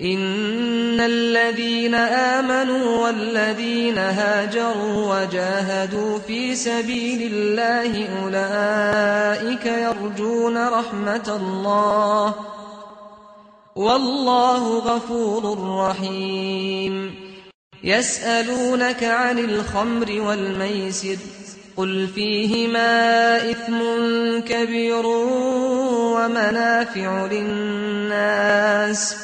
ان الذين امنوا والذين هاجروا وجاهدوا في سبيل الله اولئك يرجون رحمه الله والله غفور رحيم يسالونك عن الخمر والميسر قل فيهما اثم كبير ومنافع للناس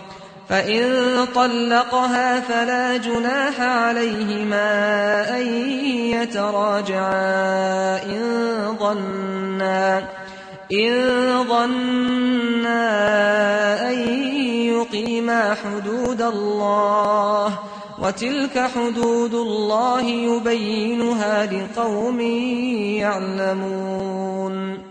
فإن طلقها فلا جناح عليهما أن يتراجعا إن ظنا إن ظنا أن يقيما حدود الله وتلك حدود الله يبينها لقوم يعلمون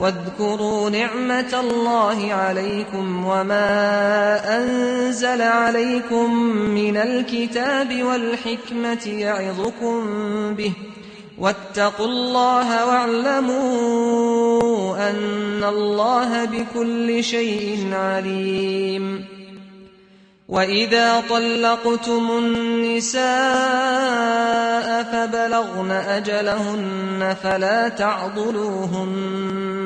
واذكروا نعمة الله عليكم وما أنزل عليكم من الكتاب والحكمة يعظكم به واتقوا الله واعلموا أن الله بكل شيء عليم وَإِذَا طَلَّقْتُمُ النِّسَاءَ فَبَلَغْنَ أَجَلَهُنَّ فَلَا تَعْضُلُوهُنَّ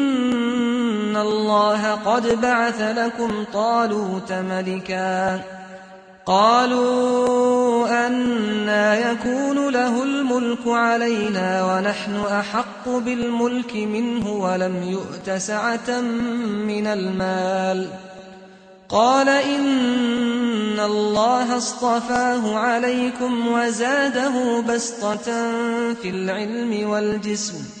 ان الله قد بعث لكم طالوت ملكا قالوا أنا يكون له الملك علينا ونحن احق بالملك منه ولم يؤت سعه من المال قال ان الله اصطفاه عليكم وزاده بسطه في العلم والجسم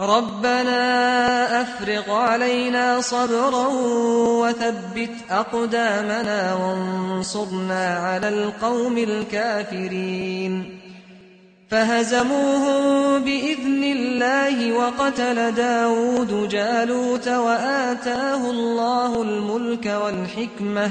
ربنا أفرغ علينا صبرا وثبت أقدامنا وانصرنا على القوم الكافرين. فهزموهم بإذن الله وقتل داوود جالوت وآتاه الله الملك والحكمة.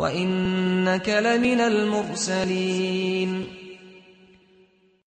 وإنك لمن المرسلين